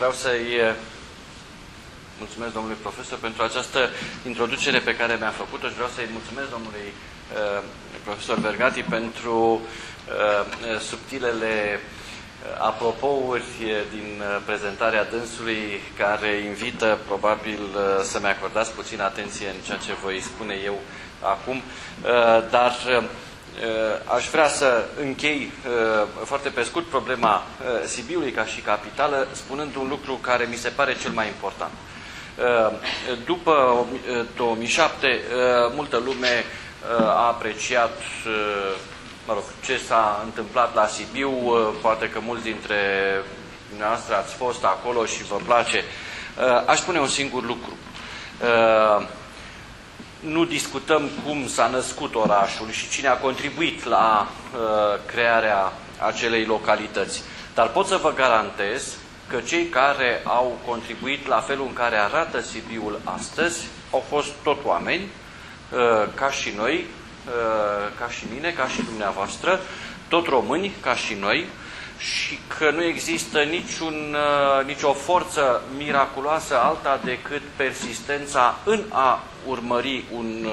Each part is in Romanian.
vreau să-i mulțumesc domnului profesor pentru această introducere pe care mi-a făcut-o și vreau să-i mulțumesc domnului uh, profesor Vergati pentru uh, subtilele apropouri din prezentarea dânsului care invită probabil să-mi acordați puțin atenție în ceea ce voi spune eu acum, dar aș vrea să închei foarte pe scurt problema Sibiului ca și capitală, spunând un lucru care mi se pare cel mai important. După 2007, multă lume a apreciat mă rog, ce s-a întâmplat la Sibiu, poate că mulți dintre noastre ați fost acolo și vă place. Aș spune un singur lucru. Nu discutăm cum s-a născut orașul și cine a contribuit la crearea acelei localități. Dar pot să vă garantez că cei care au contribuit la felul în care arată Sibiul astăzi au fost tot oameni, ca și noi, ca și mine, ca și dumneavoastră, tot români, ca și noi, și că nu există niciun, nicio forță miraculoasă alta decât persistența în a urmări un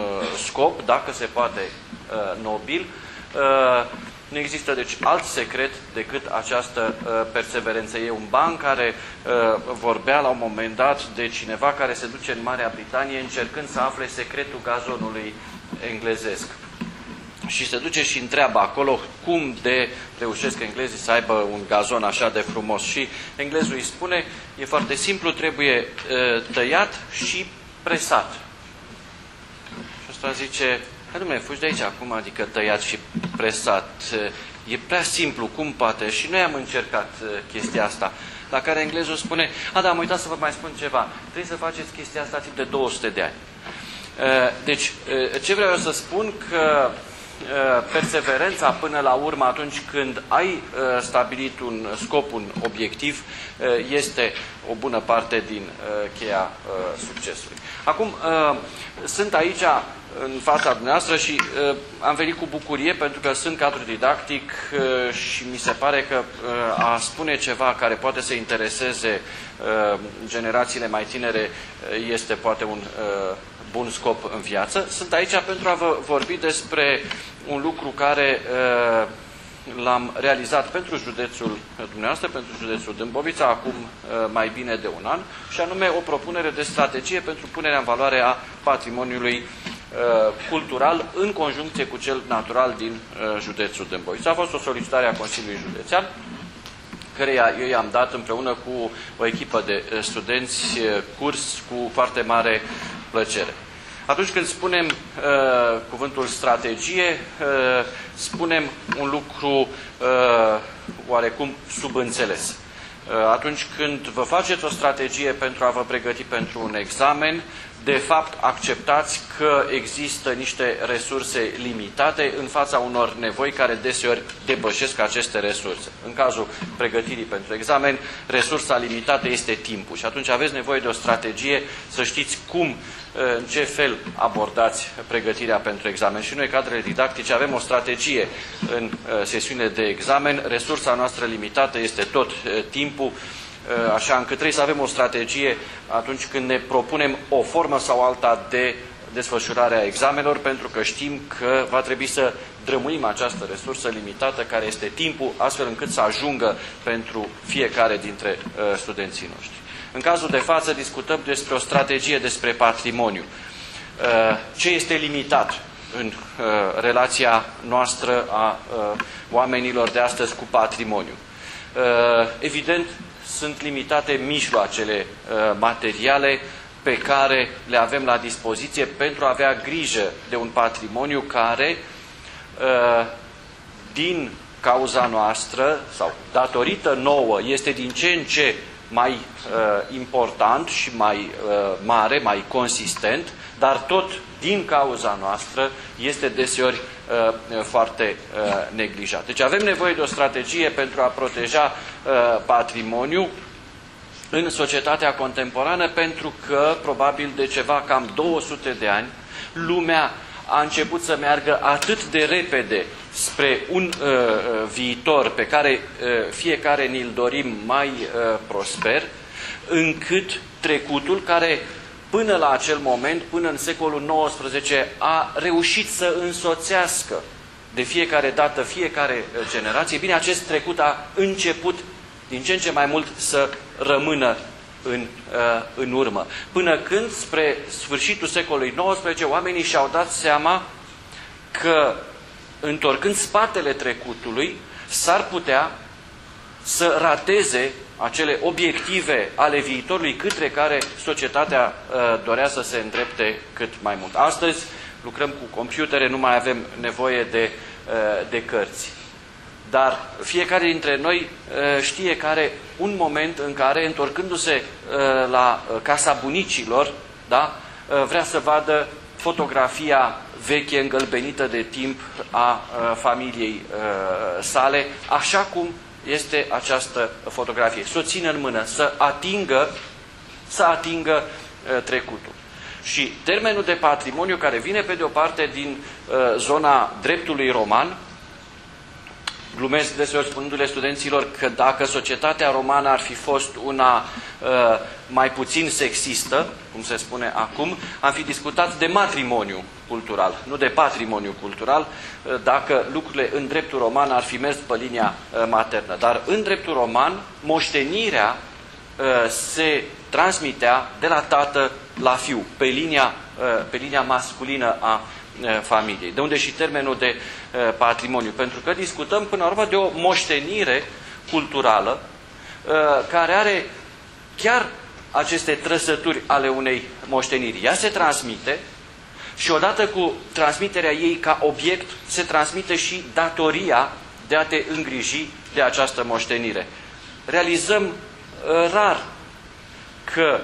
scop, dacă se poate, nobil, nu există, deci, alt secret decât această uh, perseverență. E un ban care uh, vorbea la un moment dat de cineva care se duce în Marea Britanie încercând să afle secretul gazonului englezesc. Și se duce și întreabă acolo cum de reușesc englezii să aibă un gazon așa de frumos. Și englezul îi spune, e foarte simplu, trebuie uh, tăiat și presat. Și asta zice, Hai, domnule, fugi de aici acum, adică tăiat și presat. E prea simplu, cum poate? Și noi am încercat uh, chestia asta. La care englezul spune, a, da, am uitat să vă mai spun ceva. Trebuie să faceți chestia asta timp de 200 de ani. Uh, deci, uh, ce vreau să spun că perseverența până la urmă atunci când ai stabilit un scop, un obiectiv, este o bună parte din cheia succesului. Acum, sunt aici în fața dumneavoastră și uh, am venit cu bucurie pentru că sunt cadru didactic uh, și mi se pare că uh, a spune ceva care poate să intereseze uh, generațiile mai tinere uh, este poate un uh, bun scop în viață. Sunt aici pentru a vă vorbi despre un lucru care uh, l-am realizat pentru județul dumneavoastră, pentru județul Dâmbovița, acum uh, mai bine de un an, și anume o propunere de strategie pentru punerea în valoare a patrimoniului uh, cultural în conjuncție cu cel natural din uh, județul Dâmbovița. A fost o solicitare a Consiliului Județean, căreia eu i-am dat împreună cu o echipă de studenți curs cu foarte mare plăcere. Atunci când spunem uh, cuvântul strategie, uh, spunem un lucru uh, oarecum subînțeles. Uh, atunci când vă faceți o strategie pentru a vă pregăti pentru un examen, de fapt acceptați că există niște resurse limitate în fața unor nevoi care deseori depășesc aceste resurse. În cazul pregătirii pentru examen, resursa limitată este timpul și atunci aveți nevoie de o strategie să știți cum, în ce fel abordați pregătirea pentru examen. Și noi, cadrele didactice, avem o strategie în uh, sesiunile de examen. Resursa noastră limitată este tot uh, timpul Uh, așa încât trebuie să avem o strategie atunci când ne propunem o formă sau alta de desfășurare a examenelor, pentru că știm că va trebui să drămuim această resursă limitată, care este timpul, astfel încât să ajungă pentru fiecare dintre uh, studenții noștri. În cazul de față discutăm despre o strategie despre patrimoniu. Uh, ce este limitat în uh, relația noastră a uh, oamenilor de astăzi cu patrimoniu? Uh, evident, sunt limitate mijloacele uh, materiale pe care le avem la dispoziție pentru a avea grijă de un patrimoniu care, uh, din cauza noastră sau datorită nouă, este din ce în ce mai uh, important și mai uh, mare, mai consistent, dar tot din cauza noastră este deseori uh, foarte uh, neglijat. Deci avem nevoie de o strategie pentru a proteja uh, patrimoniul în societatea contemporană pentru că probabil de ceva cam 200 de ani lumea a început să meargă atât de repede spre un uh, uh, viitor pe care uh, fiecare ni-l dorim mai uh, prosper, încât trecutul care până la acel moment, până în secolul XIX, a reușit să însoțească de fiecare dată, fiecare generație. Bine, acest trecut a început din ce în ce mai mult să rămână în, uh, în urmă. Până când, spre sfârșitul secolului XIX, oamenii și-au dat seama că, întorcând spatele trecutului, s-ar putea să rateze acele obiective ale viitorului către care societatea uh, dorea să se îndrepte cât mai mult. Astăzi lucrăm cu computere, nu mai avem nevoie de, uh, de cărți. Dar fiecare dintre noi uh, știe care un moment în care, întorcându-se uh, la uh, casa bunicilor, da, vrea să vadă fotografia veche, îngălbenită de timp a familiei sale, așa cum este această fotografie. Să o țină în mână, să atingă, să atingă trecutul. Și termenul de patrimoniu care vine pe de o parte din zona dreptului roman, glumesc deseori spunându-le studenților că dacă societatea romană ar fi fost una uh, mai puțin sexistă, cum se spune acum, am fi discutat de matrimoniu cultural, nu de patrimoniu cultural, uh, dacă lucrurile în dreptul roman ar fi mers pe linia uh, maternă. Dar în dreptul roman, moștenirea uh, se transmitea de la tată la fiu, pe linia, uh, pe linia masculină a familiei. De unde și termenul de patrimoniu. Pentru că discutăm până la urmă de o moștenire culturală care are chiar aceste trăsături ale unei moșteniri. Ea se transmite și odată cu transmiterea ei ca obiect se transmite și datoria de a te îngriji de această moștenire. Realizăm rar că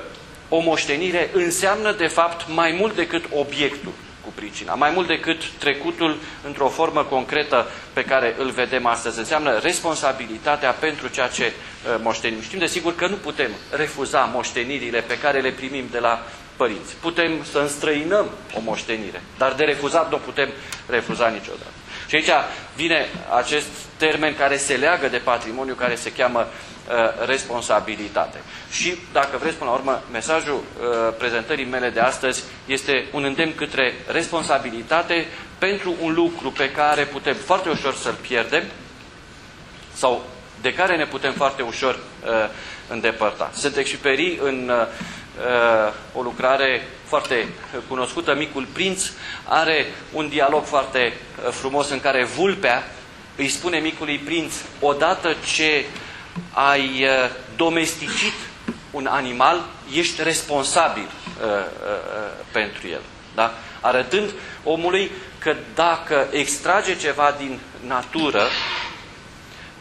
o moștenire înseamnă de fapt mai mult decât obiectul cu pricina. Mai mult decât trecutul într-o formă concretă pe care îl vedem astăzi. Înseamnă responsabilitatea pentru ceea ce uh, moștenim. Știm de sigur că nu putem refuza moștenirile pe care le primim de la părinți. Putem să înstrăinăm o moștenire, dar de refuzat nu putem refuza niciodată. Și aici vine acest termen care se leagă de patrimoniu, care se cheamă uh, responsabilitate. Și, dacă vreți, până la urmă, mesajul uh, prezentării mele de astăzi este un îndemn către responsabilitate pentru un lucru pe care putem foarte ușor să-l pierdem sau de care ne putem foarte ușor uh, îndepărta. Sunt exuperi în uh, o lucrare foarte cunoscută, Micul Prinț, are un dialog foarte uh, frumos în care vulpea îi spune Micului Prinț, odată ce ai uh, domesticit un animal, ești responsabil uh, uh, uh, pentru el. Da? Arătând omului că dacă extrage ceva din natură,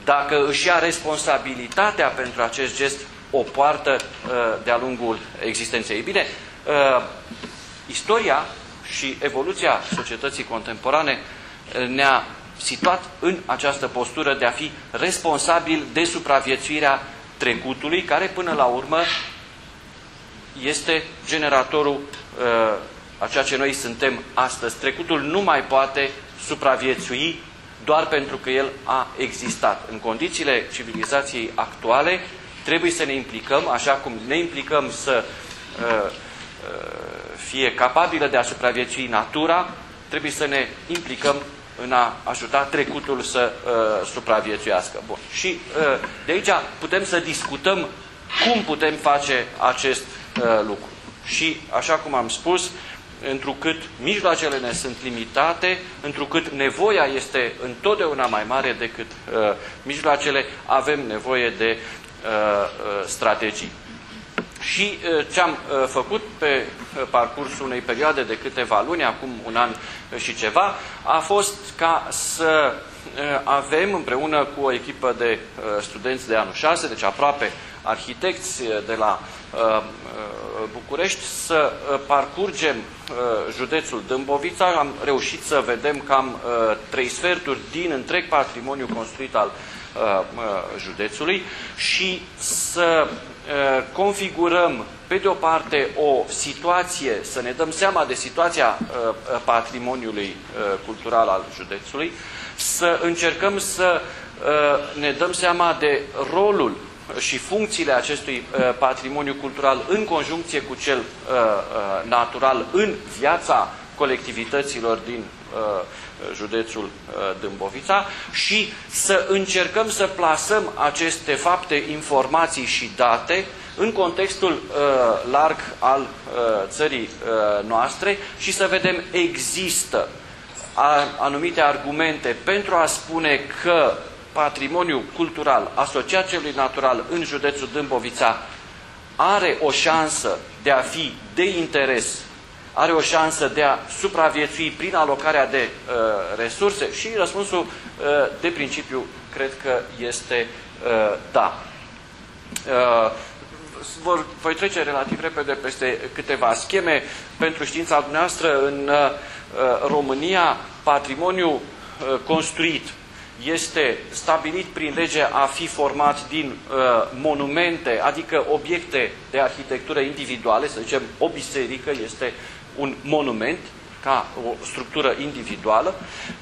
dacă își ia responsabilitatea pentru acest gest, o poartă uh, de-a lungul existenței. Ei bine, uh, istoria și evoluția societății contemporane uh, ne-a situat în această postură de a fi responsabil de supraviețuirea trecutului, care până la urmă este generatorul uh, a ceea ce noi suntem astăzi. Trecutul nu mai poate supraviețui doar pentru că el a existat. În condițiile civilizației actuale trebuie să ne implicăm, așa cum ne implicăm să uh, uh, fie capabilă de a supraviețui natura, trebuie să ne implicăm în a ajuta trecutul să uh, supraviețuiască. Bun. Și uh, de aici putem să discutăm cum putem face acest uh, lucru. Și, așa cum am spus, întrucât mijloacele ne sunt limitate, întrucât nevoia este întotdeauna mai mare decât uh, mijloacele, avem nevoie de uh, uh, strategii. Și uh, ce am uh, făcut pe uh, parcursul unei perioade de câteva luni, acum un an și ceva, a fost ca să avem împreună cu o echipă de studenți de anul 6, deci aproape arhitecți de la București, să parcurgem județul Dâmbovița. Am reușit să vedem cam trei sferturi din întreg patrimoniu construit al județului și să configurăm pe de o parte o situație, să ne dăm seama de situația patrimoniului cultural al județului, să încercăm să ne dăm seama de rolul și funcțiile acestui patrimoniu cultural în conjuncție cu cel natural în viața colectivităților din județul Dâmbovița și să încercăm să plasăm aceste fapte, informații și date în contextul uh, larg al uh, țării uh, noastre și să vedem există a, anumite argumente pentru a spune că patrimoniul cultural asociat celui natural în județul Dâmbovița are o șansă de a fi de interes, are o șansă de a supraviețui prin alocarea de uh, resurse și răspunsul uh, de principiu cred că este uh, da. Uh, vor, voi trece relativ repede peste câteva scheme pentru știința dumneavoastră în uh, România, patrimoniul uh, construit este stabilit prin lege a fi format din uh, monumente, adică obiecte de arhitectură individuale, să zicem o biserică este un monument, ca o structură individuală.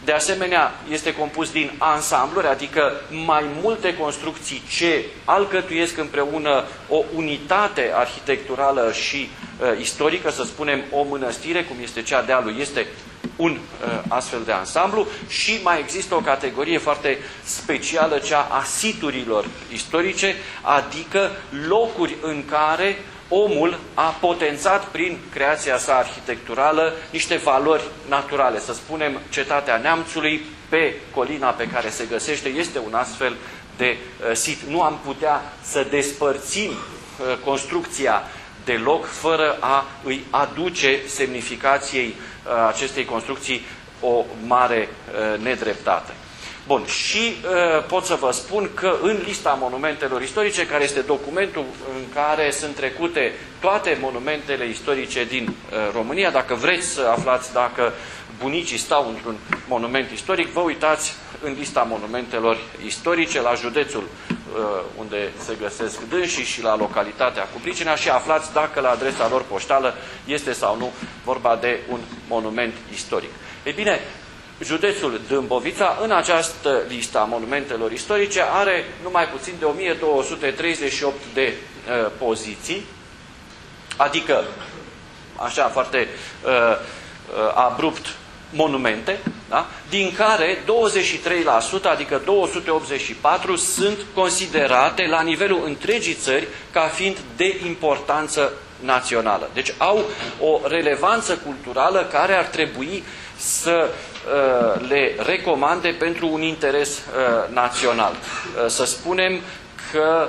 De asemenea, este compus din ansambluri, adică mai multe construcții ce alcătuiesc împreună o unitate arhitecturală și uh, istorică, să spunem o mănăstire, cum este cea de lui, este un uh, astfel de ansamblu și mai există o categorie foarte specială, cea a siturilor istorice, adică locuri în care omul a potențat prin creația sa arhitecturală niște valori naturale. Să spunem, cetatea Neamțului, pe colina pe care se găsește, este un astfel de uh, sit. Nu am putea să despărțim uh, construcția deloc fără a îi aduce semnificației uh, acestei construcții o mare uh, nedreptate. Bun, și uh, pot să vă spun că în lista monumentelor istorice, care este documentul în care sunt trecute toate monumentele istorice din uh, România, dacă vreți să aflați dacă bunicii stau într-un monument istoric, vă uitați în lista monumentelor istorice la județul uh, unde se găsesc dânsii și la localitatea cu pricina și aflați dacă la adresa lor poștală este sau nu vorba de un monument istoric. Ei bine, județul Dâmbovița, în această listă a monumentelor istorice, are numai puțin de 1238 de uh, poziții, adică, așa foarte uh, uh, abrupt, monumente, da? din care 23%, adică 284, sunt considerate la nivelul întregii țări ca fiind de importanță națională. Deci au o relevanță culturală care ar trebui să uh, le recomande pentru un interes uh, național. Uh, să spunem că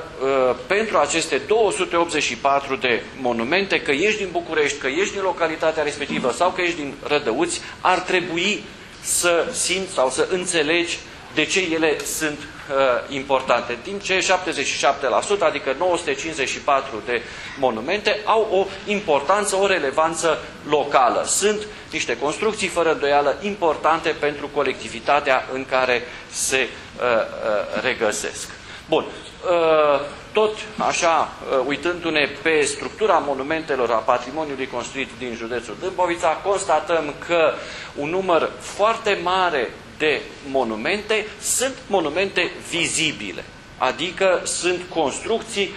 pentru aceste 284 de monumente, că ești din București, că ești din localitatea respectivă sau că ești din Rădăuți, ar trebui să simți sau să înțelegi de ce ele sunt uh, importante. Din ce 77%, adică 954 de monumente, au o importanță, o relevanță locală. Sunt niște construcții fără îndoială importante pentru colectivitatea în care se uh, uh, regăsesc. Bun. Uh, tot așa, uh, uitându-ne pe structura monumentelor a patrimoniului construit din județul Dâmbovița, constatăm că un număr foarte mare de monumente sunt monumente vizibile, adică sunt construcții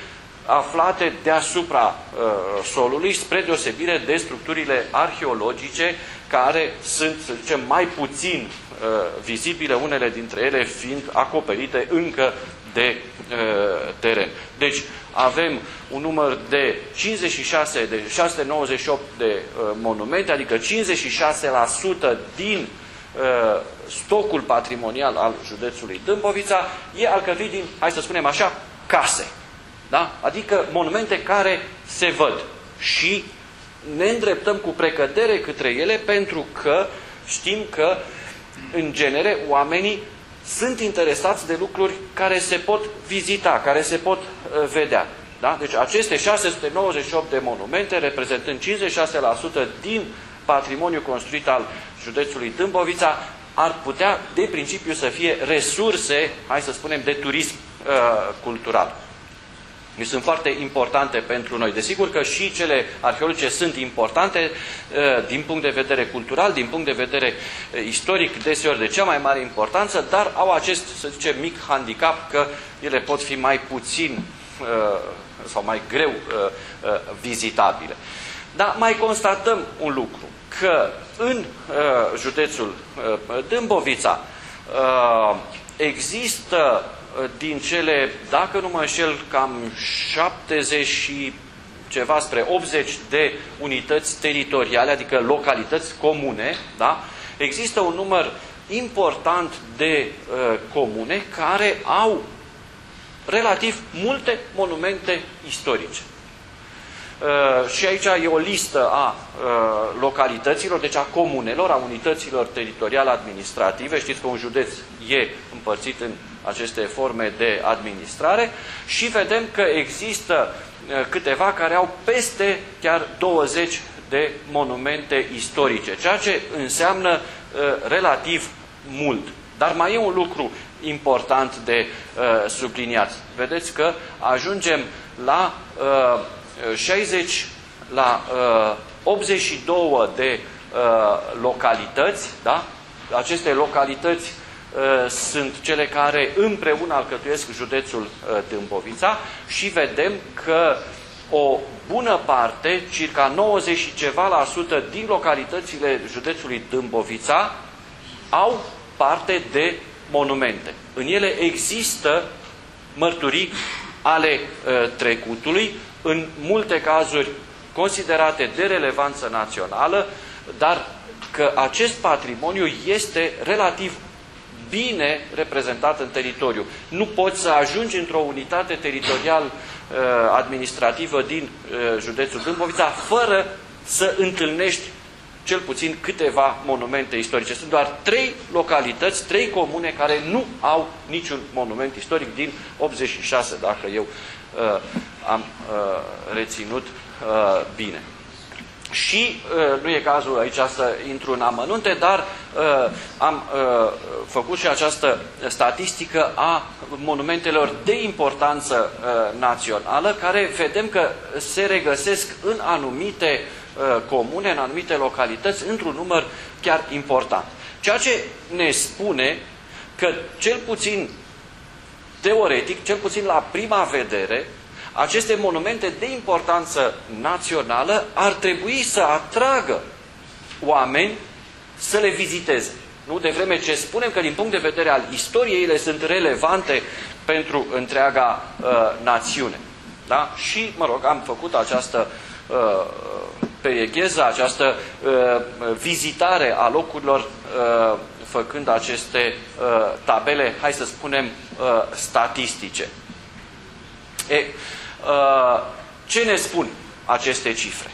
aflate deasupra uh, solului, spre deosebire de structurile arheologice care sunt, să zicem, mai puțin uh, vizibile, unele dintre ele fiind acoperite încă de uh, teren. Deci avem un număr de 56, de 698 de uh, monumente, adică 56% din uh, stocul patrimonial al județului Dâmbovița e alcătuit din, hai să spunem așa, case. Da? Adică monumente care se văd și ne îndreptăm cu precădere către ele pentru că știm că, în genere, oamenii sunt interesați de lucruri care se pot vizita, care se pot uh, vedea. Da? Deci aceste 698 de monumente, reprezentând 56% din patrimoniul construit al județului Dâmbovița, ar putea, de principiu, să fie resurse, hai să spunem, de turism uh, cultural. Deci sunt foarte importante pentru noi. Desigur că și cele arheologice sunt importante uh, din punct de vedere cultural, din punct de vedere uh, istoric, deseori de cea mai mare importanță, dar au acest, să zicem, mic handicap că ele pot fi mai puțin sau mai greu vizitabile. Dar mai constatăm un lucru, că în județul Dâmbovița există din cele, dacă nu mă înșel, cam 70 și ceva spre 80 de unități teritoriale, adică localități comune, da? există un număr important de uh, comune care au relativ multe monumente istorice. Uh, și aici e o listă a uh, localităților, deci a comunelor, a unităților teritoriale administrative. Știți că un județ e împărțit în aceste forme de administrare și vedem că există uh, câteva care au peste chiar 20 de monumente istorice, ceea ce înseamnă uh, relativ mult. Dar mai e un lucru important de uh, subliniat. Vedeți că ajungem la uh, 60, la uh, 82 de uh, localități, da? Aceste localități uh, sunt cele care împreună alcătuiesc județul uh, Dâmbovița și vedem că o bună parte, circa 90 și ceva la sută din localitățile județului Dâmbovița au parte de monumente. În ele există mărturii ale uh, trecutului, în multe cazuri considerate de relevanță națională, dar că acest patrimoniu este relativ bine reprezentat în teritoriu. Nu poți să ajungi într-o unitate teritorial uh, administrativă din uh, județul Dâmbovița fără să întâlnești cel puțin câteva monumente istorice. Sunt doar trei localități, trei comune care nu au niciun monument istoric din 86, dacă eu uh, am uh, reținut uh, bine. Și uh, nu e cazul aici să intru în amănunte, dar uh, am uh, făcut și această statistică a monumentelor de importanță uh, națională, care vedem că se regăsesc în anumite uh, comune, în anumite localități, într-un număr chiar important. Ceea ce ne spune că cel puțin teoretic, cel puțin la prima vedere, aceste monumente de importanță națională ar trebui să atragă oameni să le viziteze. Nu? De vreme ce spunem că din punct de vedere al istoriei ele sunt relevante pentru întreaga uh, națiune. Da? Și, mă rog, am făcut această uh, periegheză, această uh, vizitare a locurilor uh, făcând aceste uh, tabele, hai să spunem, uh, statistice. E, Uh, ce ne spun aceste cifre?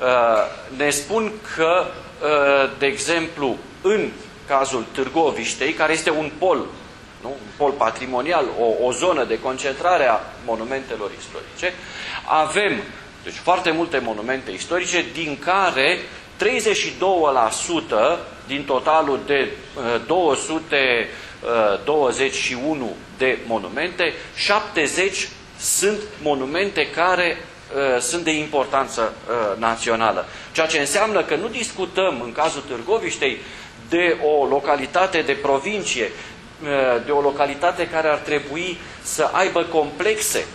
Uh, ne spun că, uh, de exemplu, în cazul Târgoviștei, care este un pol, nu? un pol patrimonial, o, o zonă de concentrare a monumentelor istorice, avem deci foarte multe monumente istorice, din care 32% din totalul de uh, 221 de monumente, 70 sunt monumente care uh, sunt de importanță uh, națională. Ceea ce înseamnă că nu discutăm, în cazul Târgoviștei, de o localitate de provincie, uh, de o localitate care ar trebui să aibă complexe,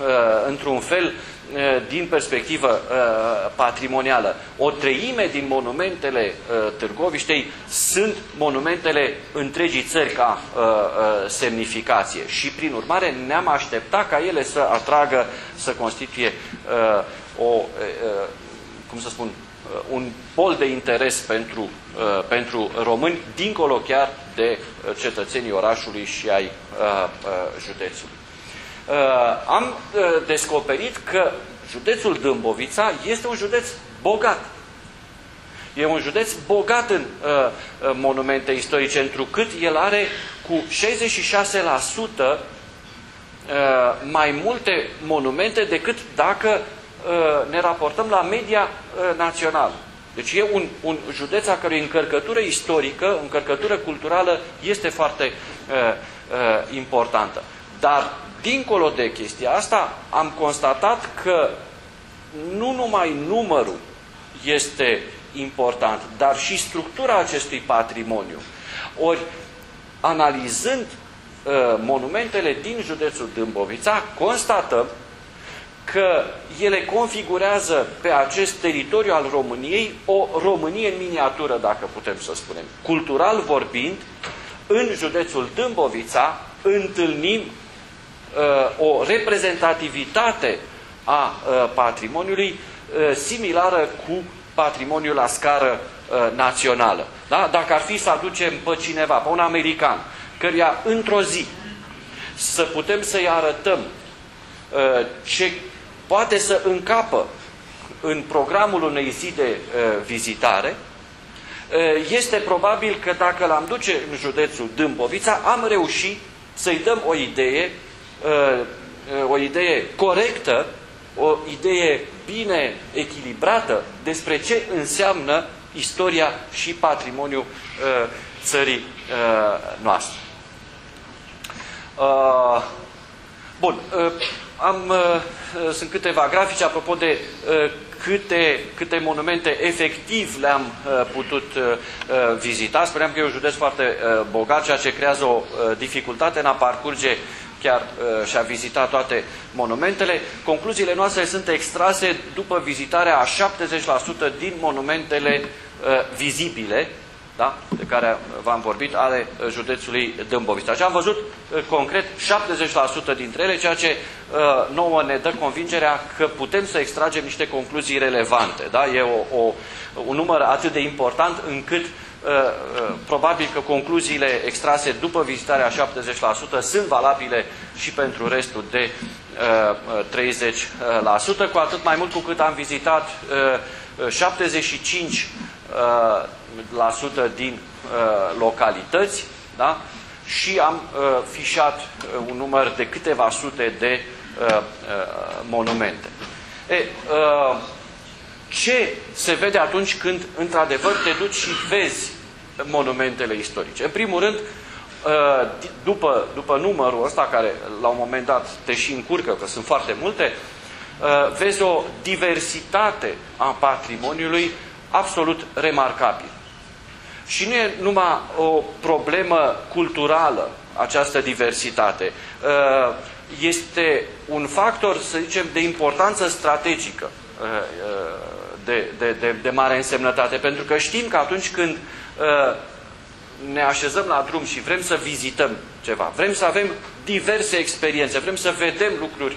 uh, într-un fel, Eh, din perspectivă eh, patrimonială. O treime din monumentele eh, Târgoviștei sunt monumentele întregii țări ca semnificație și prin urmare ne-am așteptat ca ele să atragă, să constituie o, cum să spun, un pol de interes pentru, pentru români, dincolo chiar de cetățenii orașului și ai județului. Uh, am uh, descoperit că județul Dâmbovița este un județ bogat. E un județ bogat în uh, monumente istorice, întrucât el are cu 66% mai multe monumente decât dacă ne raportăm la media națională. Deci e un, un județ a cărui încărcătură istorică, încărcătură culturală este foarte uh, uh, importantă. Dar Dincolo de chestia asta, am constatat că nu numai numărul este important, dar și structura acestui patrimoniu. Ori, analizând monumentele din județul Dâmbovița, constatăm că ele configurează pe acest teritoriu al României o Românie în miniatură, dacă putem să spunem. Cultural vorbind, în județul Dâmbovița întâlnim uh, o reprezentativitate a uh, patrimoniului uh, similară cu patrimoniul la scară uh, națională. Da? Dacă ar fi să aducem pe cineva, pe un american, căruia într-o zi să putem să-i arătăm uh, ce poate să încapă în programul unei zi de uh, vizitare, uh, este probabil că dacă l-am duce în județul Dâmbovița, am reușit să-i dăm o idee, uh, uh, o idee corectă, o idee bine echilibrată despre ce înseamnă istoria și patrimoniul uh, țării uh, noastre. Uh, bun, uh, am, uh, sunt câteva grafice apropo de uh, câte, câte monumente efectiv le-am uh, putut vizita. Spuneam că e un județ foarte bogat, ceea ce creează o dificultate în a parcurge chiar și a vizita toate monumentele. Concluziile noastre sunt extrase după vizitarea a 70% din monumentele vizibile da? de care v-am vorbit, ale uh, județului Dâmbovița. Și am văzut uh, concret 70% dintre ele, ceea ce uh, nouă ne dă convingerea că putem să extragem niște concluzii relevante. Da? E o, o, un număr atât de important încât probabil că concluziile extrase după vizitarea 70% sunt valabile și pentru restul de 30%, cu atât mai mult cu cât am vizitat 75 la sută din uh, localități da? și am uh, fișat uh, un număr de câteva sute de uh, uh, monumente. E, uh, ce se vede atunci când, într-adevăr, te duci și vezi monumentele istorice? În primul rând, uh, după, după numărul ăsta, care la un moment dat te și încurcă, că sunt foarte multe, uh, vezi o diversitate a patrimoniului absolut remarcabil. Și nu e numai o problemă culturală această diversitate. Uh, este un factor, să zicem, de importanță strategică uh, uh, de, de, de, de mare însemnătate. Pentru că știm că atunci când ne așezăm la drum și vrem să vizităm ceva, vrem să avem diverse experiențe, vrem să vedem lucruri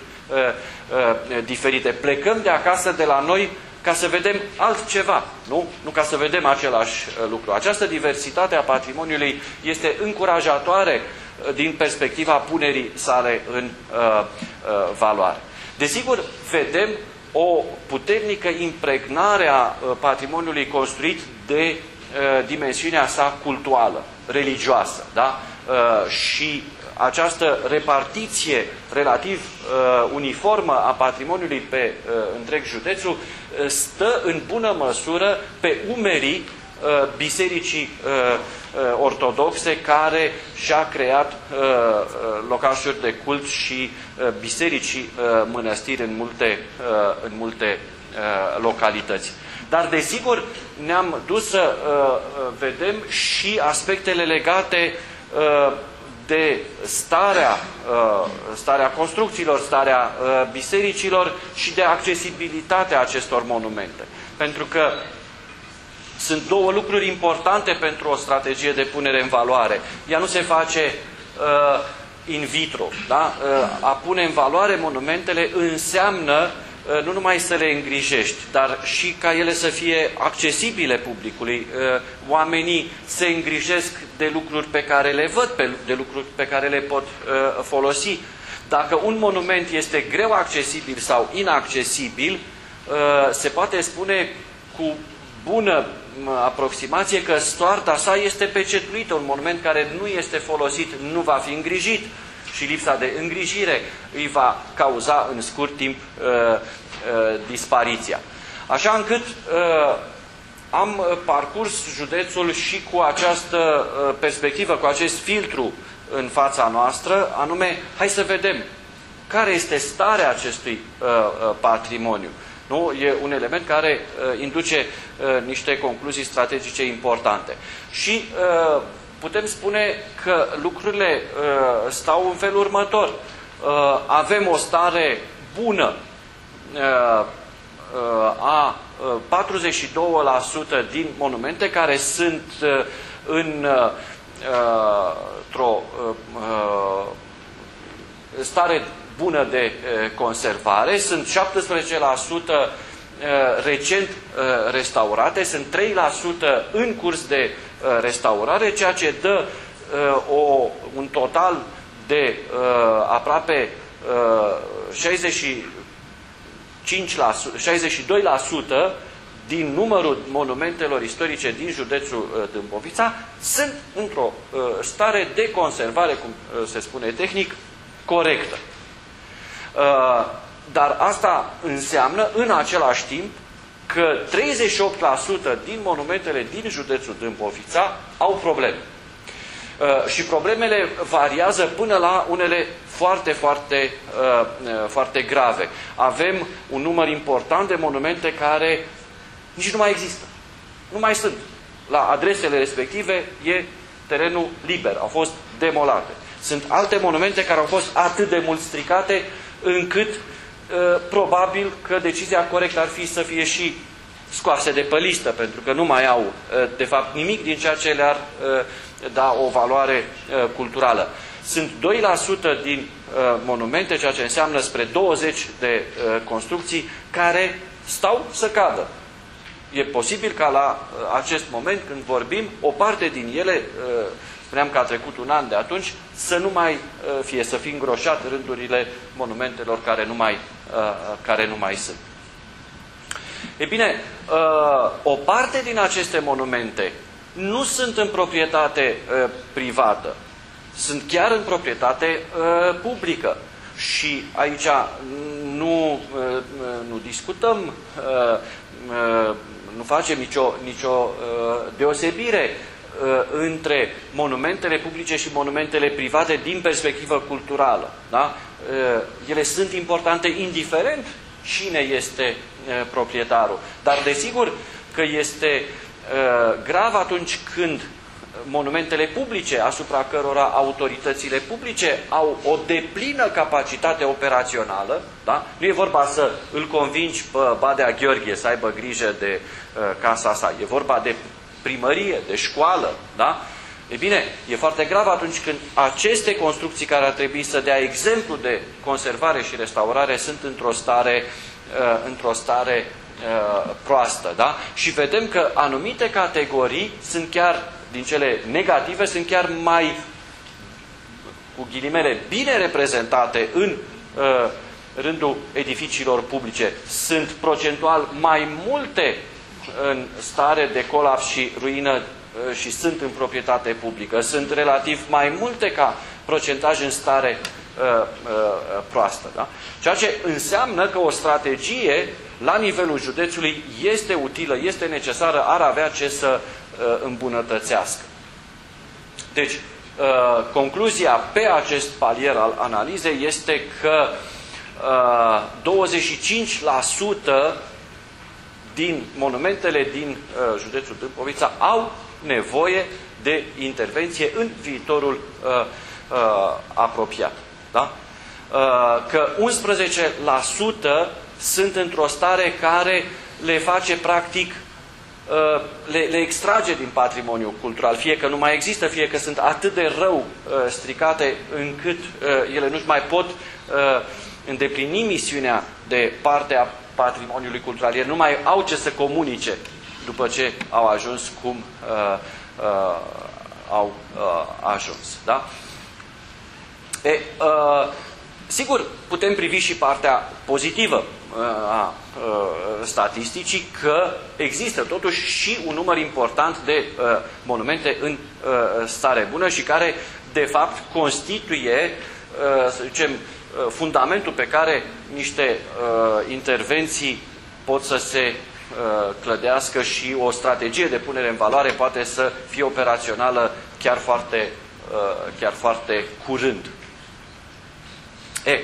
diferite, plecăm de acasă de la noi ca să vedem altceva, nu? Nu ca să vedem același uh, lucru. Această diversitate a patrimoniului este încurajatoare uh, din perspectiva punerii sale în uh, uh, valoare. Desigur, vedem o puternică impregnare a uh, patrimoniului construit de uh, dimensiunea sa cultuală, religioasă, da? Uh, și această repartiție relativ uh, uniformă a patrimoniului pe uh, întreg județul uh, stă în bună măsură pe umerii uh, bisericii uh, uh, ortodoxe care și-a creat uh, uh, locașuri de cult și uh, bisericii uh, mănăstiri în multe, uh, în multe uh, localități. Dar, desigur, ne-am dus să uh, vedem și aspectele legate uh, de starea, uh, starea construcțiilor, starea uh, bisericilor și de accesibilitatea acestor monumente. Pentru că sunt două lucruri importante pentru o strategie de punere în valoare. Ea nu se face uh, in vitro. Da? Uh, a pune în valoare monumentele înseamnă Uh, nu numai să le îngrijești, dar și ca ele să fie accesibile publicului. Uh, oamenii se îngrijesc de lucruri pe care le văd, de lucruri pe care le pot uh, folosi. Dacă un monument este greu accesibil sau inaccesibil, se poate spune cu bună aproximație că stoarta sa este pecetuită. Un monument care nu este folosit nu va fi îngrijit și lipsa de îngrijire îi va cauza în scurt timp uh, uh, dispariția. Așa încât uh, am parcurs județul și cu această uh, perspectivă, cu acest filtru în fața noastră, anume, hai să vedem care este starea acestui uh, uh, patrimoniu. Nu? E un element care uh, induce uh, niște concluzii strategice importante. Și uh, putem spune că lucrurile uh, stau în felul următor. Uh, avem o stare bună uh, a 42% din monumente care sunt în într-o stare bună de conservare, sunt 17% recent restaurate, sunt 3% în curs de restaurare, ceea ce dă o, un total de aproape 60 62% din numărul monumentelor istorice din județul uh, Dâmbovița sunt într-o uh, stare de conservare, cum uh, se spune tehnic, corectă. Dar asta înseamnă în același timp că 38% din monumentele din județul Dâmbovița au probleme. Și problemele variază până la unele foarte, foarte, uh, uh, foarte grave. Avem un număr important de monumente care nici nu mai există. Nu mai sunt. La adresele respective e terenul liber, au fost demolate. Sunt alte monumente care au fost atât de mult stricate încât uh, probabil că decizia corectă ar fi să fie și scoase de pe listă, pentru că nu mai au, uh, de fapt, nimic din ceea ce le-ar uh, da o valoare uh, culturală sunt 2% din uh, monumente, ceea ce înseamnă spre 20 de uh, construcții care stau să cadă. E posibil ca la uh, acest moment, când vorbim, o parte din ele, uh, spuneam că a trecut un an de atunci, să nu mai uh, fie, să fie îngroșat rândurile monumentelor care nu mai, uh, care nu mai sunt. E bine, uh, o parte din aceste monumente nu sunt în proprietate uh, privată sunt chiar în proprietate uh, publică. Și aici nu, uh, nu discutăm, uh, uh, nu facem nicio, nicio uh, deosebire uh, între monumentele publice și monumentele private din perspectivă culturală. Da? Uh, ele sunt importante indiferent cine este uh, proprietarul. Dar desigur că este uh, grav atunci când monumentele publice, asupra cărora autoritățile publice au o deplină capacitate operațională, da? nu e vorba să îl convingi pe Badea Gheorghe să aibă grijă de uh, casa sa, e vorba de primărie, de școală, da? E bine, e foarte grav atunci când aceste construcții care ar trebui să dea exemplu de conservare și restaurare sunt într-o stare, uh, într-o stare uh, proastă. Da? Și vedem că anumite categorii sunt chiar din cele negative sunt chiar mai, cu ghilimele, bine reprezentate în uh, rândul edificiilor publice. Sunt procentual mai multe în stare de colaps și ruină uh, și sunt în proprietate publică. Sunt relativ mai multe ca procentaj în stare uh, uh, proastă. Da? Ceea ce înseamnă că o strategie la nivelul județului este utilă, este necesară, ar avea ce să Uh, îmbunătățească. Deci, uh, concluzia pe acest palier al analizei este că 25% uh, din monumentele din județul Dâmbovița au nevoie de intervenție în viitorul apropiat. Da? Că 11% sunt într-o stare care le face practic Uh, le, le extrage din patrimoniul cultural, fie că nu mai există, fie că sunt atât de rău uh, stricate încât uh, ele nu-și mai pot îndeplini misiunea de parte a patrimoniului cultural. Ele nu mai au ce să comunice după ce au ajuns cum uh, uh, au uh, ajuns. Da? E, uh, sigur, putem privi și partea pozitivă a statisticii că există totuși și un număr important de monumente în stare bună și care de fapt constituie, să zicem, fundamentul pe care niște intervenții pot să se clădească și o strategie de punere în valoare poate să fie operațională chiar foarte, chiar foarte curând. E,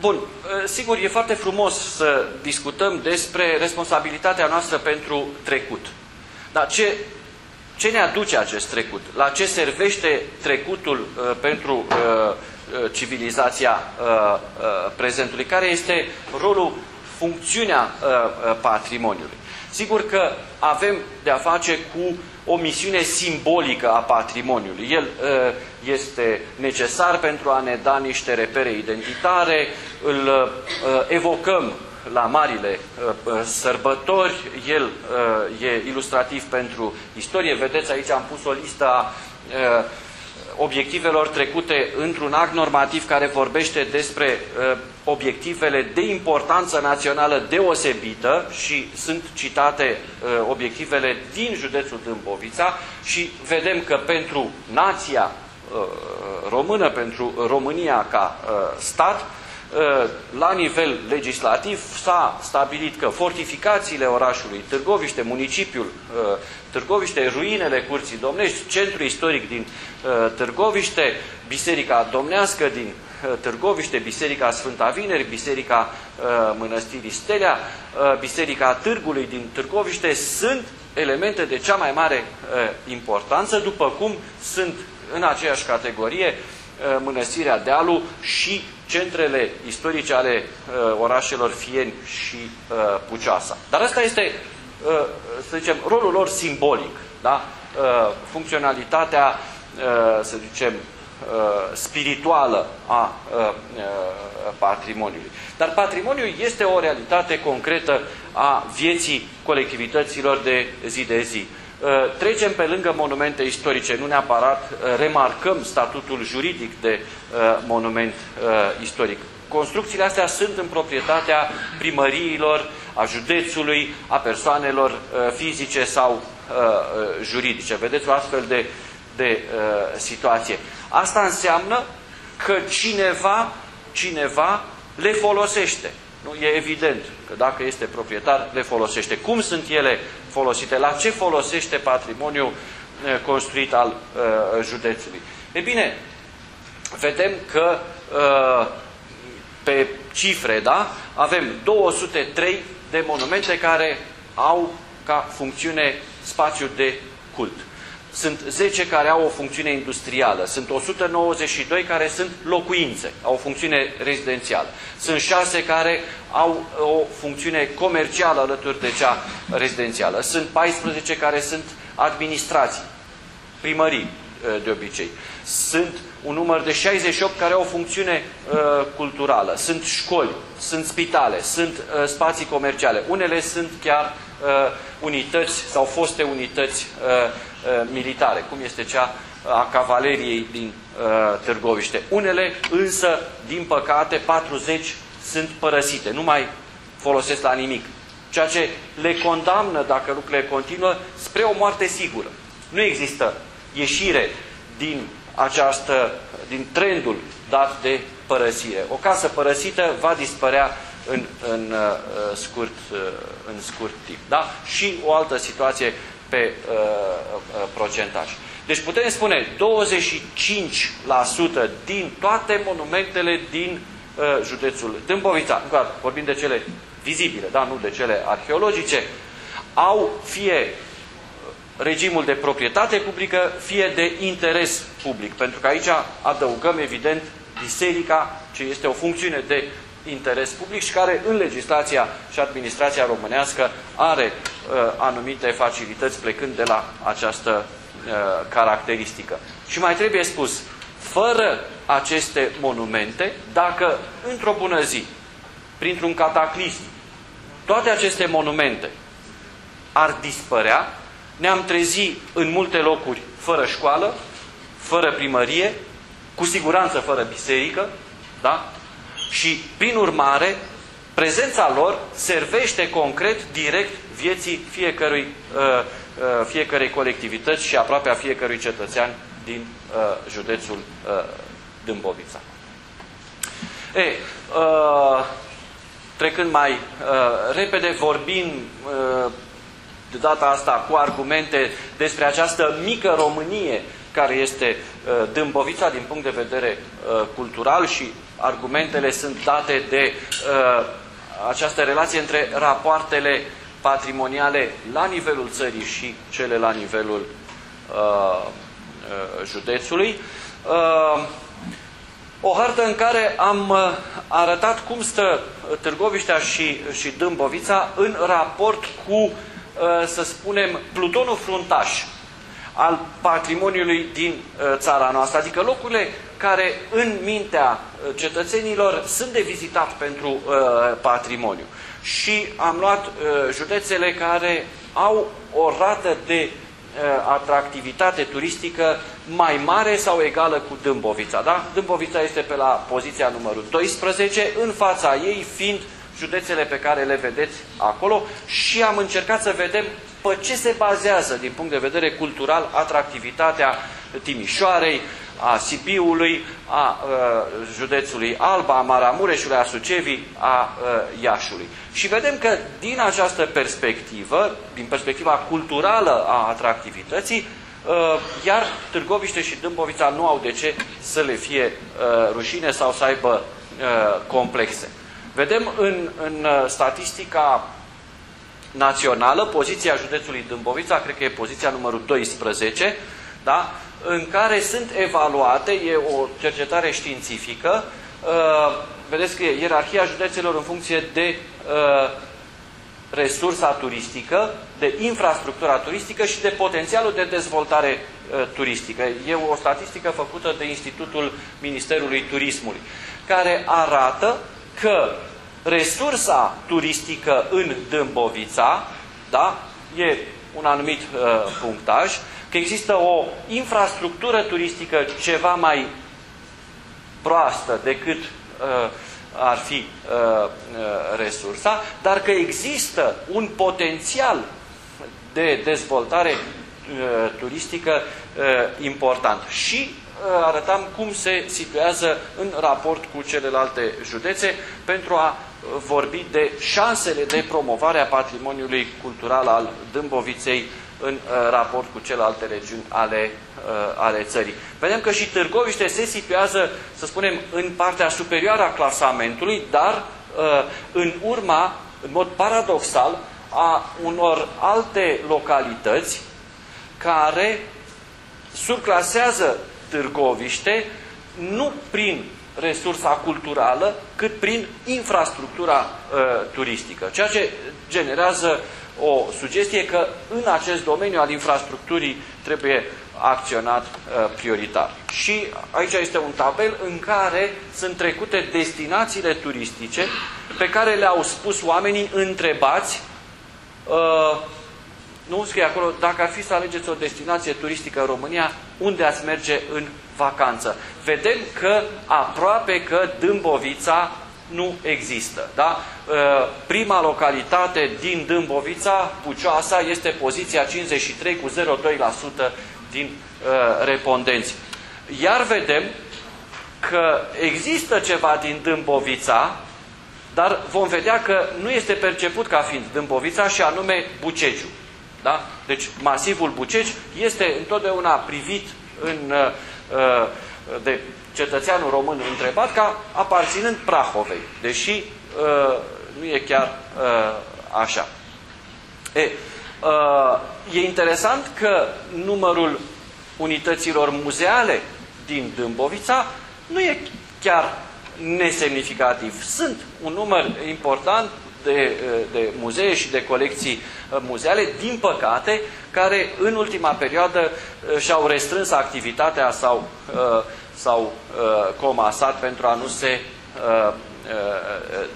Bun, ă, sigur, e foarte frumos să discutăm despre responsabilitatea noastră pentru trecut. Dar ce ce ne aduce acest trecut? La ce servește trecutul uh, pentru uh, uh, civilizația uh, uh, prezentului? Care este rolul, funcțiunea uh, uh, patrimoniului? Sigur că avem de-a face cu o misiune simbolică a patrimoniului. El uh, este necesar pentru a ne da niște repere identitare, îl uh, evocăm la marile uh, sărbători, el e ilustrativ pentru istorie. Vedeți, aici am pus o listă a obiectivelor trecute într-un act normativ care vorbește despre uh, obiectivele de importanță națională deosebită și sunt citate uh, obiectivele din județul Dâmbovița și vedem că pentru nația uh, română, pentru România ca uh, stat, Uh, la nivel legislativ s-a stabilit că fortificațiile orașului Târgoviște, municipiul uh, Târgoviște, ruinele Curții Domnești, centrul istoric din uh, Târgoviște, Biserica Domnească din Târgoviște, Biserica Sfânta Vineri, Biserica Mănăstirii Stelea, Biserica Târgului din Târgoviște sunt elemente de cea mai mare importanță, după cum sunt în aceeași categorie Mănăstirea Dealu și centrele istorice ale uh, orașelor Fieni și uh, Puceasa. Dar asta este, uh, să zicem, rolul lor simbolic, da? uh, funcționalitatea, uh, să zicem, uh, spirituală a uh, uh, patrimoniului. Dar patrimoniul este o realitate concretă a vieții colectivităților de zi de zi. Uh, trecem pe lângă monumente istorice, nu neapărat uh, remarcăm statutul juridic de uh, monument istoric. Construcțiile astea sunt în proprietatea primăriilor, a județului, a persoanelor fizice sau juridice. Vedeți o astfel de, de situație. Asta înseamnă că cineva, cineva le folosește. Nu? E evident că dacă este proprietar, le folosește. Cum sunt ele folosite? La ce folosește patrimoniul eh, construit al uh, județului? E bine, vedem că uh, pe cifre, da, avem 203 de monumente care au ca funcțiune spațiu de cult sunt 10 care au o funcțiune industrială, sunt 192 care sunt locuințe, au o funcțiune rezidențială, sunt 6 care au o funcțiune comercială alături de cea rezidențială, sunt 14 care sunt administrații, primării ă, de obicei, sunt un număr de 68 care au o funcțiune uh, culturală, sunt școli, sunt spitale, sunt uh, spații comerciale, unele sunt chiar uh, unități sau foste unități uh, uh, militare, cum este cea a cavaleriei din uh, Târgoviște. Unele însă, din păcate, 40 sunt părăsite, nu mai folosesc la nimic. Ceea ce le condamnă, dacă lucrurile continuă, spre o moarte sigură. Nu există ieșire din, această, din trendul dat de părăsire. O casă părăsită va dispărea în, în, uh, scurt, uh, în scurt timp. Da? Și o altă situație pe uh, uh, procentaj. Deci putem spune 25% din toate monumentele din uh, județul Dâmbovița, vorbim de cele vizibile, da? nu de cele arheologice, au fie regimul de proprietate publică, fie de interes public. Pentru că aici adăugăm, evident, biserica, ce este o funcțiune de interes public și care în legislația și administrația românească are uh, anumite facilități plecând de la această uh, caracteristică. Și mai trebuie spus, fără aceste monumente, dacă într-o bună zi, printr-un cataclism, toate aceste monumente ar dispărea, ne-am trezit în multe locuri fără școală, fără primărie, cu siguranță fără biserică, da? Și, prin urmare, prezența lor servește concret, direct, vieții fiecărui, uh, uh, fiecărei colectivități și aproape a fiecărui cetățean din uh, județul uh, Dâmbovița. E, uh, trecând mai uh, repede, vorbim uh, de data asta cu argumente despre această mică Românie care este uh, Dâmbovița din punct de vedere uh, cultural și argumentele sunt date de uh, această relație între rapoartele patrimoniale la nivelul țării și cele la nivelul județului. O hartă în care am arătat cum stă Târgoviștea și, și Dâmbovița în raport cu, să spunem, plutonul fruntaș al patrimoniului din țara noastră, adică locurile care în mintea cetățenilor sunt de vizitat pentru uh, patrimoniu. Și am luat uh, județele care au o rată de uh, atractivitate turistică mai mare sau egală cu Dâmbovița. Da? Dâmbovița este pe la poziția numărul 12, în fața ei fiind județele pe care le vedeți acolo și am încercat să vedem pe ce se bazează din punct de vedere cultural atractivitatea Timișoarei, a Sibiului, a uh, județului Alba, a Maramureșului, a Sucevii, a uh, Iașului. Și vedem că din această perspectivă, din perspectiva culturală a atractivității, uh, iar Târgoviște și Dâmbovița nu au de ce să le fie uh, rușine sau să aibă uh, complexe. Vedem în, în uh, statistica națională, poziția județului Dâmbovița, cred că e poziția numărul 12, da? în care sunt evaluate, e o cercetare științifică, uh, vedeți că e ierarhia județelor în funcție de uh, resursa turistică, de infrastructura turistică și de potențialul de dezvoltare uh, turistică. E o statistică făcută de Institutul Ministerului Turismului, care arată că resursa turistică în Dâmbovița, da, e un anumit uh, punctaj, că există o infrastructură turistică ceva mai proastă decât uh, ar fi uh, uh, resursa, dar că există un potențial de dezvoltare uh, turistică uh, important. Și uh, arătam cum se situează în raport cu celelalte județe pentru a vorbi de șansele de promovare a patrimoniului cultural al Dâmboviței în uh, raport cu celelalte regiuni ale, uh, ale țării. Vedem că și Târgoviște se situează, să spunem, în partea superioară a clasamentului, dar uh, în urma, în mod paradoxal, a unor alte localități care surclasează Târgoviște nu prin resursa culturală, cât prin infrastructura uh, turistică. Ceea ce generează o sugestie că în acest domeniu al infrastructurii trebuie acționat uh, prioritar. Și aici este un tabel în care sunt trecute destinațiile turistice pe care le-au spus oamenii întrebați uh, nu scrie acolo, dacă ar fi să alegeți o destinație turistică în România, unde ați merge în vacanță? Vedem că aproape că Dâmbovița nu există. Da? Ă, prima localitate din Dâmbovița, Pucioasa, este poziția 53 cu 0,2% din ă, respondenți. Iar vedem că există ceva din Dâmbovița, dar vom vedea că nu este perceput ca fiind Dâmbovița și anume Bucegiu. Da? Deci masivul Bucegi este întotdeauna privit în, uh, de cetățeanul român întrebat ca aparținând Prahovei, deși uh, nu e chiar uh, așa. E, uh, e interesant că numărul unităților muzeale din Dâmbovița nu e chiar nesemnificativ. Sunt un număr important de, de muzee și de colecții muzeale, din păcate, care în ultima perioadă și-au restrâns activitatea sau s-au comasat pentru a nu se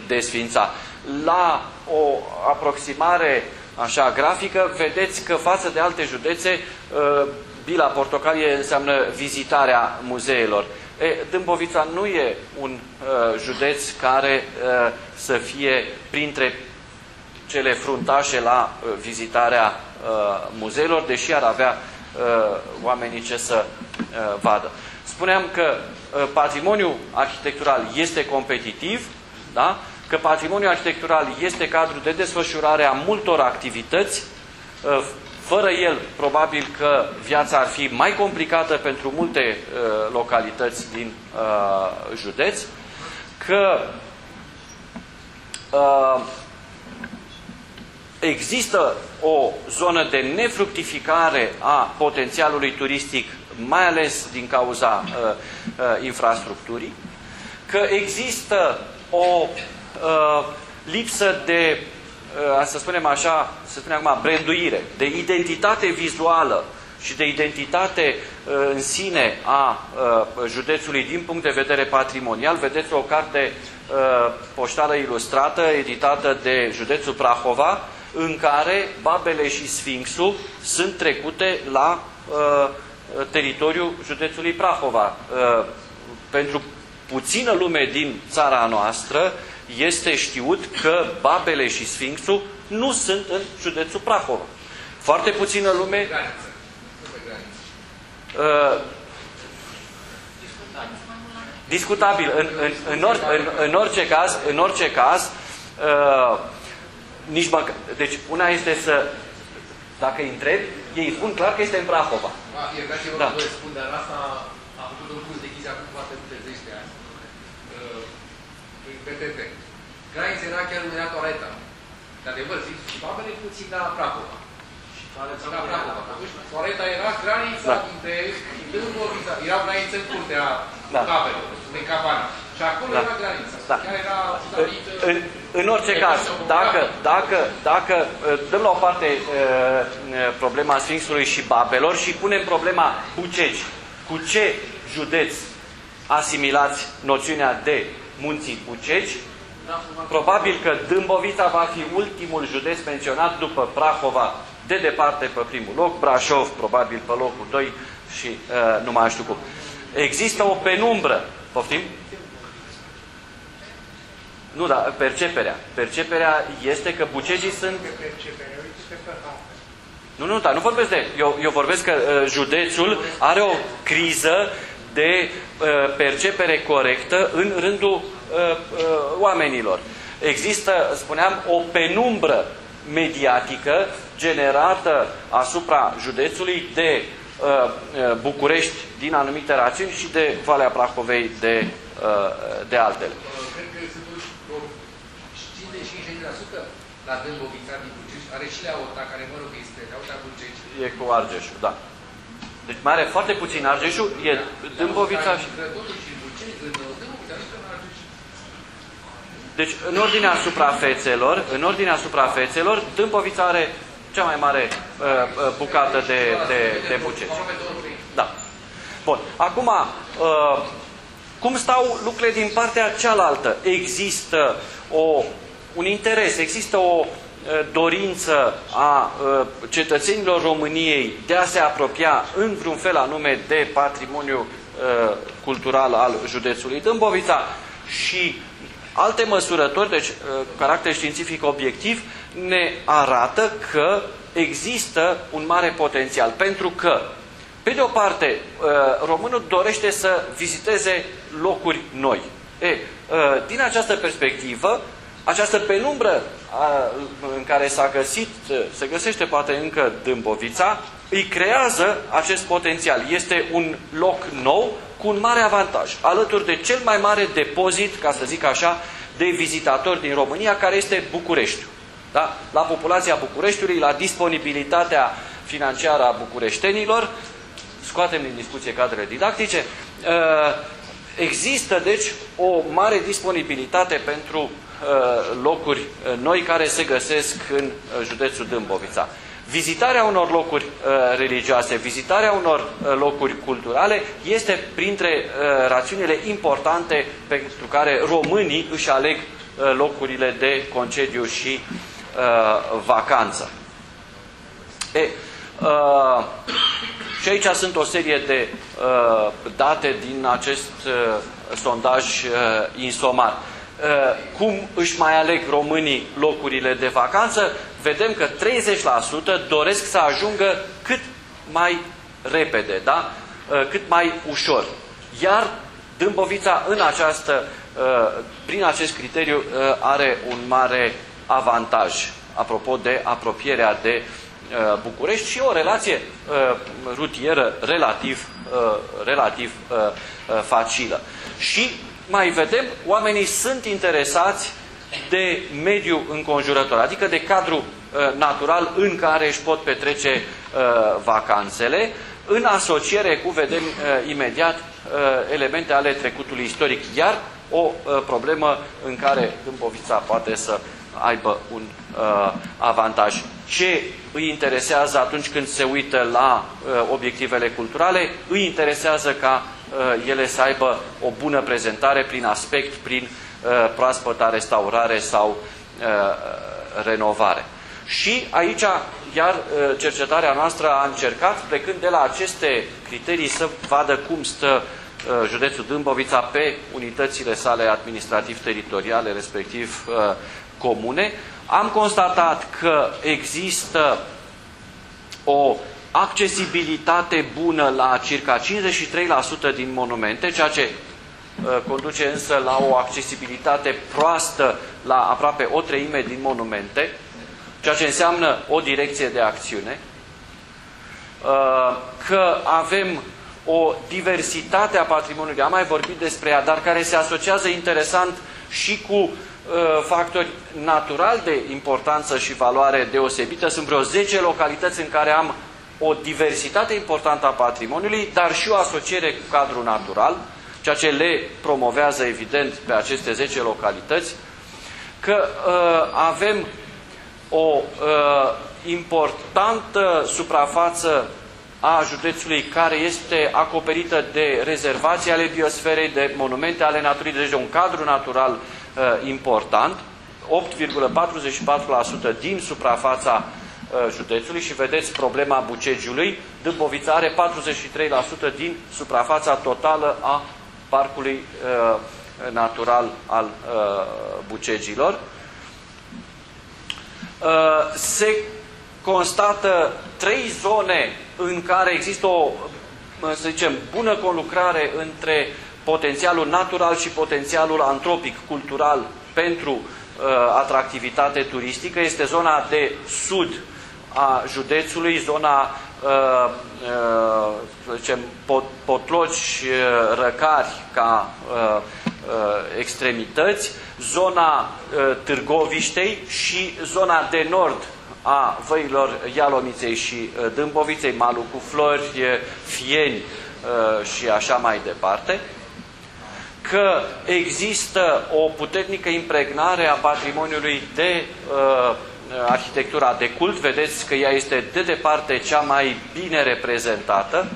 desfința. La o aproximare așa grafică, vedeți că față de alte județe, bila portocalie înseamnă vizitarea muzeelor. E, Dâmbovița nu e un uh, județ care uh, să fie printre cele fruntașe la uh, vizitarea uh, muzeelor, deși ar avea uh, oamenii ce să uh, vadă. Spuneam că uh, patrimoniul arhitectural este competitiv, da? că patrimoniul arhitectural este cadru de desfășurare a multor activități, uh, fără el, probabil că viața ar fi mai complicată pentru multe uh, localități din uh, județ, că uh, există o zonă de nefructificare a potențialului turistic, mai ales din cauza uh, uh, infrastructurii, că există o uh, lipsă de, uh, să spunem așa, să spunem acum, branduire, de identitate vizuală și de identitate uh, în sine a uh, județului din punct de vedere patrimonial. Vedeți o carte uh, poștală ilustrată, editată de județul Prahova, în care Babele și Sfinxul sunt trecute la uh, teritoriul județului Prahova. Uh, pentru puțină lume din țara noastră este știut că Babele și Sfinxul nu sunt în județul Prahova. Foarte puțină lume... Uh, discutabil. În, în, în, or, în, în orice caz, în orice caz uh, nici măcar... Deci una este să... Dacă îi întreb, ei spun clar că este în Prahova. Da, iertați-vă da. că vă spun, dar asta a făcut un curs de ghizi acum foarte multe zeci de ani. Uh, în PTT. Granița era chiar numea Toreta. De adevăr, zic, și babele puțin la Prahova. La Prahova. Toreta era granița da. dintre Dâmbovița. Era graniță în curtea da. cabelor, în cabana. Și acolo da. era granița. Da. Chiar era în, în orice caz, dacă, dacă, dacă uh, dăm la o parte uh, uh, problema Sfinxului și Babelor și punem problema Bucegi, cu ce județ asimilați noțiunea de munții Bucegi, probabil că Dâmbovița va fi ultimul județ menționat după Prahova, de departe pe primul loc, Brașov probabil pe locul 2 și uh, nu mai știu cum. Există o penumbră, poftim? Nu, da, perceperea. Perceperea este că bucegii sunt... Nu, nu, da, nu vorbesc de... Eu, eu vorbesc că uh, județul are o criză de uh, percepere corectă în rândul uh, uh, oamenilor. Există, spuneam, o penumbră mediatică generată asupra județului de uh, uh București din anumite rațiuni și de Valea Prahovei de, uh, de altele. la Dâmbovița din Bucești, are și Leaota, care mă rog este Leaota Bucești. E cu Argeșul, da. Deci mai are foarte puțin Argeșul, e Dâmbovița și... Deci, în ordinea suprafețelor, în ordinea suprafețelor, Dâmbovița are cea mai mare uh, uh, bucată de, de, de Bucești. Da. Bun. Acum, uh, cum stau lucrurile din partea cealaltă? Există o un interes, există o dorință a cetățenilor României de a se apropia în vreun fel anume de patrimoniu cultural al județului Dâmbovița și alte măsurători, deci caracter științific obiectiv, ne arată că există un mare potențial. Pentru că, pe de o parte, românul dorește să viziteze locuri noi. E, din această perspectivă, această penumbră a, în care s-a găsit, se găsește poate încă Dâmbovița, îi creează acest potențial. Este un loc nou cu un mare avantaj, alături de cel mai mare depozit, ca să zic așa, de vizitatori din România, care este Bucureștiul. Da? La populația Bucureștiului, la disponibilitatea financiară a bucureștenilor, scoatem din discuție cadrele didactice, există deci o mare disponibilitate pentru Uh, locuri uh, noi care se găsesc în uh, județul Dâmbovița. Vizitarea unor locuri religioase, vizitarea unor locuri culturale este printre rațiunile importante pentru care românii își aleg locurile de concediu și vacanță. E, uh, și aici sunt o serie de uh, date din acest uh, sondaj uh, insomar. Uh, cum își mai aleg românii locurile de vacanță, vedem că 30% doresc să ajungă cât mai repede, da? Uh, cât mai ușor. Iar Dâmbovița în această, uh, prin acest criteriu are un mare avantaj apropo de apropierea de București și o relație rutieră relativ, relativ facilă. Și mai vedem, oamenii sunt interesați de mediu înconjurător, adică de cadru uh, natural în care își pot petrece uh, vacanțele, în asociere cu, vedem uh, imediat, uh, elemente ale trecutului istoric. Iar o uh, problemă în care Dâmbovița poate să aibă un uh, avantaj. Ce îi interesează atunci când se uită la uh, obiectivele culturale? Îi interesează ca uh, ele să aibă o bună prezentare prin aspect, prin uh, proaspăta restaurare sau uh, renovare. Și aici, iar uh, cercetarea noastră a încercat, plecând de la aceste criterii, să vadă cum stă uh, județul Dâmbovița pe unitățile sale administrativ-teritoriale, respectiv uh, comune, am constatat că există o accesibilitate bună la circa 53% din monumente, ceea ce uh, conduce însă la o accesibilitate proastă la aproape o treime din monumente, ceea ce înseamnă o direcție de acțiune, uh, că avem o diversitate a patrimoniului, am mai vorbit despre ea, dar care se asociază interesant și cu Uh, factori naturali de importanță și valoare deosebită. Sunt vreo 10 localități în care am o diversitate importantă a patrimoniului, dar și o asociere cu cadrul natural, ceea ce le promovează evident pe aceste 10 localități, că uh, avem o uh, importantă suprafață a județului care este acoperită de rezervații ale biosferei, de monumente ale naturii, deci de un cadru natural uh, important, 8,44% din suprafața uh, județului și vedeți problema Bucegiului. Dâmbovița are 43% din suprafața totală a parcului uh, natural al uh, Bucegilor. Uh, se constată trei zone în care există o, să zicem, bună conlucrare între potențialul natural și potențialul antropic, cultural pentru uh, atractivitate turistică. Este zona de sud a județului, zona uh, uh, zicem, pot, potloci uh, răcari ca uh, uh, extremități, zona uh, Târgoviștei și zona de nord a văilor Ialomiței și uh, Dâmboviței, malul cu flori, uh, fieni uh, și așa mai departe că există o puternică impregnare a patrimoniului de uh, arhitectura de cult. Vedeți că ea este de departe cea mai bine reprezentată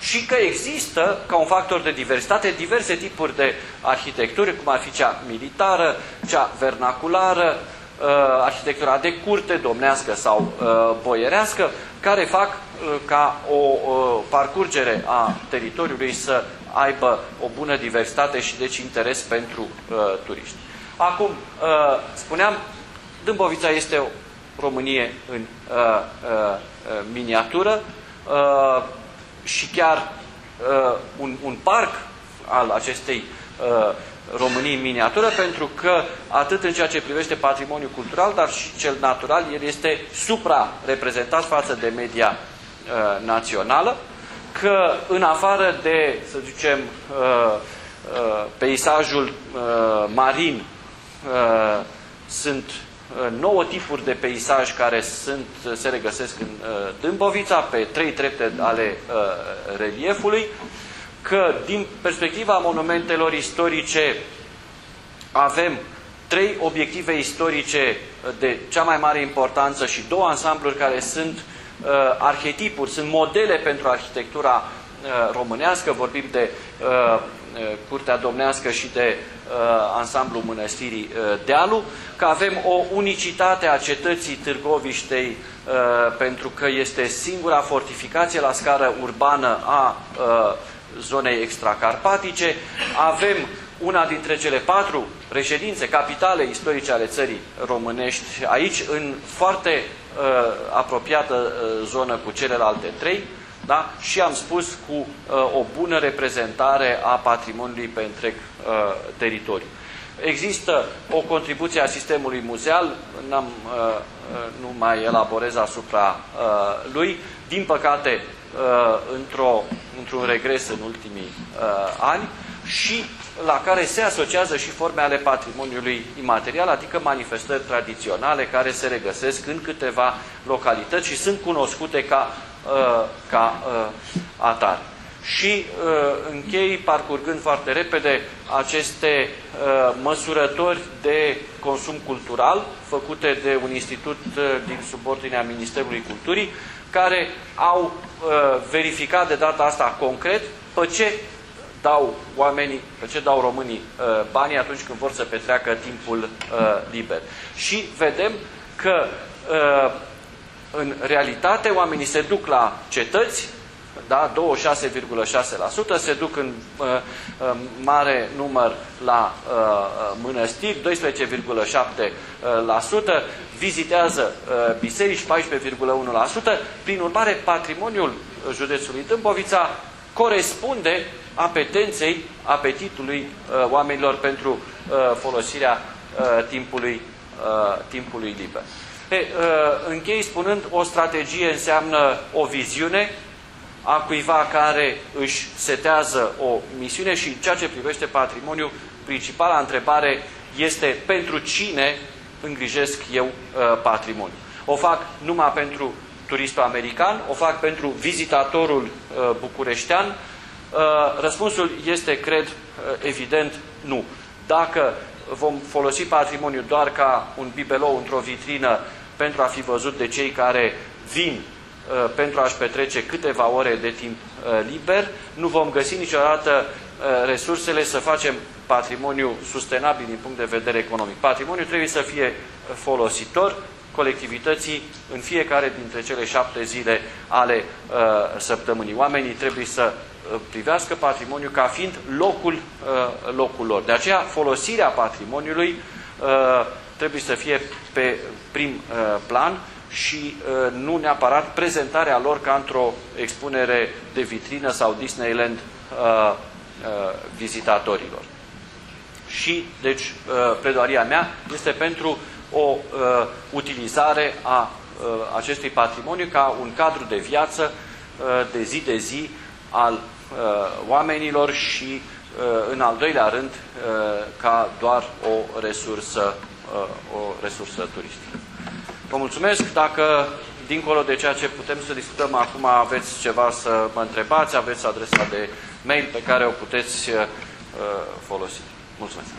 și că există, ca un factor de diversitate, diverse tipuri de arhitectură, cum ar fi cea militară, cea vernaculară, uh, arhitectura de curte, domnească sau uh, boierească, care fac uh, ca o uh, parcurgere a teritoriului să aibă o bună diversitate și deci interes pentru uh, turiști. Acum, uh, spuneam, Dâmbovița este o Românie în uh, uh, miniatură uh, și chiar uh, un, un parc al acestei uh, României în miniatură, pentru că atât în ceea ce privește patrimoniul cultural, dar și cel natural, el este supra-reprezentat față de media uh, națională că în afară de, să zicem, uh, uh, peisajul uh, marin, sunt nouă tipuri de peisaj care sunt, se regăsesc în Dâmbovița, pe trei trepte ale reliefului, că din perspectiva monumentelor istorice avem trei obiective istorice de cea mai mare importanță și două ansambluri care sunt uh, uh, arhetipuri, sunt modele pentru arhitectura uh, românească, vorbim de uh, uh Curtea Domnească și de uh, ansamblu Mănăstirii uh, Dealu, că avem o unicitate a cetății Târgoviștei uh, pentru că este singura fortificație la scară urbană a uh, zonei extracarpatice, avem una dintre cele patru reședințe, capitale istorice ale țării românești, aici în foarte uh, apropiată uh, zonă cu celelalte trei, da? și am spus cu uh, o bună reprezentare a patrimoniului pe întreg uh, teritoriu. Există o contribuție a sistemului muzeal, n-am, uh, uh nu mai elaborez asupra uh, lui, din păcate uh, într-un într regres în ultimii uh, ani și la care se asociază și forme ale patrimoniului imaterial, adică manifestări tradiționale care se regăsesc în câteva localități și sunt cunoscute ca, uh, ca uh, atare. Și uh, închei parcurgând foarte repede aceste uh, măsurători de consum cultural făcute de un institut uh, din subordinea Ministerului Culturii, care au uh, verificat de data asta concret pe ce dau oamenii, pe ce dau românii uh, banii atunci când vor să petreacă timpul uh, liber. Și vedem că uh, în realitate oamenii se duc la cetăți, da, 26,6%, se duc în uh, uh, mare număr la uh, uh mănăstiri, 12,7%, vizitează uh, biserici, 14,1%. Prin urmare, patrimoniul județului Tâmpovița corespunde apetenței, apetitului uh, oamenilor pentru uh, folosirea uh, timpului, uh, timpului liber. Pe, uh, închei spunând, o strategie înseamnă o viziune a cuiva care își setează o misiune și ceea ce privește patrimoniul, principala întrebare este pentru cine îngrijesc eu uh, patrimoniul. O fac numai pentru turistul american, o fac pentru vizitatorul uh, bucureștean, uh, răspunsul este, cred, uh, evident, nu. Dacă vom folosi patrimoniul doar ca un bibelou într-o vitrină pentru a fi văzut de cei care vin pentru a-și petrece câteva ore de timp liber, nu vom găsi niciodată resursele să facem patrimoniu sustenabil din punct de vedere economic. Patrimoniul trebuie să fie folositor, colectivității în fiecare dintre cele șapte zile ale uh, săptămânii. Oamenii trebuie să uh, privească patrimoniul ca fiind locul, uh, locul lor. De aceea, folosirea patrimoniului uh, trebuie să fie pe prim uh, plan și uh, nu neapărat prezentarea lor ca într-o expunere de vitrină sau Disneyland uh, uh, vizitatorilor. Și, deci, uh, pledoaria mea este pentru o uh, utilizare a uh, acestui patrimoniu ca un cadru de viață uh, de zi de zi al uh, oamenilor și, uh, în al doilea rând, uh, ca doar o resursă, uh, o resursă turistică. Vă mulțumesc. Dacă, dincolo de ceea ce putem să discutăm acum, aveți ceva să mă întrebați, aveți adresa de mail pe care o puteți uh, folosi. Mulțumesc.